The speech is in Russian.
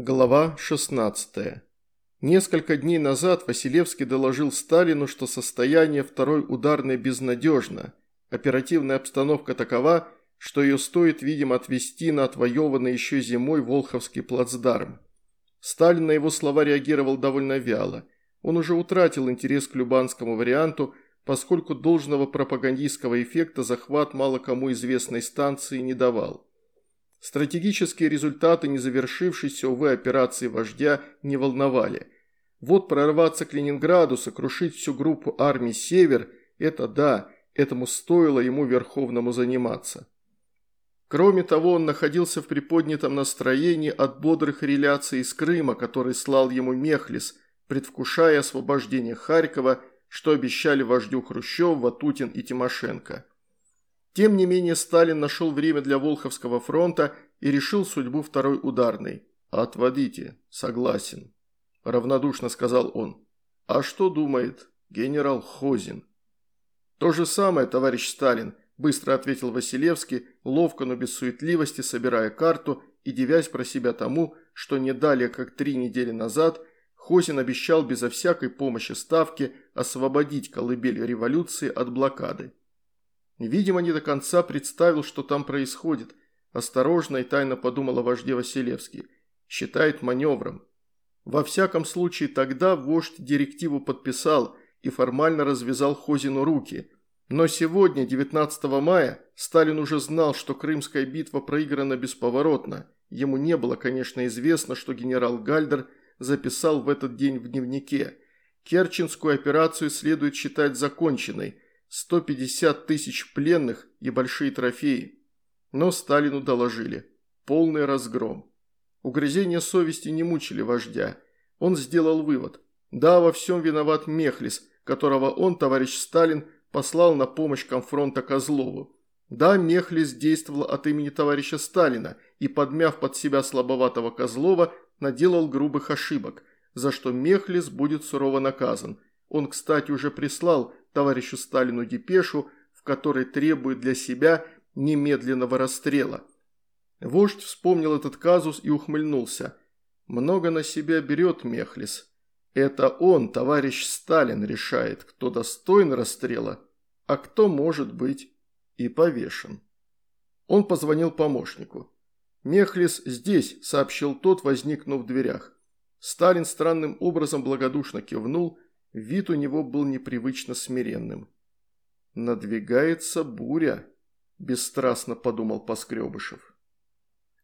Глава 16. Несколько дней назад Василевский доложил Сталину, что состояние второй ударной безнадежно. Оперативная обстановка такова, что ее стоит, видимо, отвести на отвоеванный еще зимой Волховский плацдарм. Сталин на его слова реагировал довольно вяло. Он уже утратил интерес к любанскому варианту, поскольку должного пропагандистского эффекта захват мало кому известной станции не давал. Стратегические результаты незавершившейся, увы, операции вождя не волновали. Вот прорваться к Ленинграду, сокрушить всю группу армий «Север» – это да, этому стоило ему Верховному заниматься. Кроме того, он находился в приподнятом настроении от бодрых реляций из Крыма, который слал ему Мехлис, предвкушая освобождение Харькова, что обещали вождю Хрущев, Ватутин и Тимошенко. Тем не менее, Сталин нашел время для Волховского фронта и решил судьбу второй ударной. «Отводите, согласен», – равнодушно сказал он. «А что думает генерал Хозин?» «То же самое, товарищ Сталин», – быстро ответил Василевский, ловко, но без суетливости, собирая карту и девясь про себя тому, что не далее, как три недели назад, Хозин обещал безо всякой помощи Ставки освободить колыбель революции от блокады. Видимо, не до конца представил, что там происходит. Осторожно и тайно подумал о вожде Василевский. Считает маневром. Во всяком случае, тогда вождь директиву подписал и формально развязал Хозину руки. Но сегодня, 19 мая, Сталин уже знал, что Крымская битва проиграна бесповоротно. Ему не было, конечно, известно, что генерал Гальдер записал в этот день в дневнике. Керченскую операцию следует считать законченной – 150 тысяч пленных и большие трофеи. Но Сталину доложили. Полный разгром. Угрызения совести не мучили вождя. Он сделал вывод. Да, во всем виноват Мехлис, которого он, товарищ Сталин, послал на помощь конфронта Козлову. Да, Мехлис действовал от имени товарища Сталина и, подмяв под себя слабоватого Козлова, наделал грубых ошибок, за что Мехлис будет сурово наказан. Он, кстати, уже прислал товарищу Сталину депешу, в которой требует для себя немедленного расстрела. Вождь вспомнил этот казус и ухмыльнулся. Много на себя берет Мехлис. Это он, товарищ Сталин, решает, кто достоин расстрела, а кто может быть и повешен. Он позвонил помощнику. «Мехлис здесь», – сообщил тот, возникнув в дверях. Сталин странным образом благодушно кивнул – Вид у него был непривычно смиренным. «Надвигается буря», – бесстрастно подумал Поскребышев.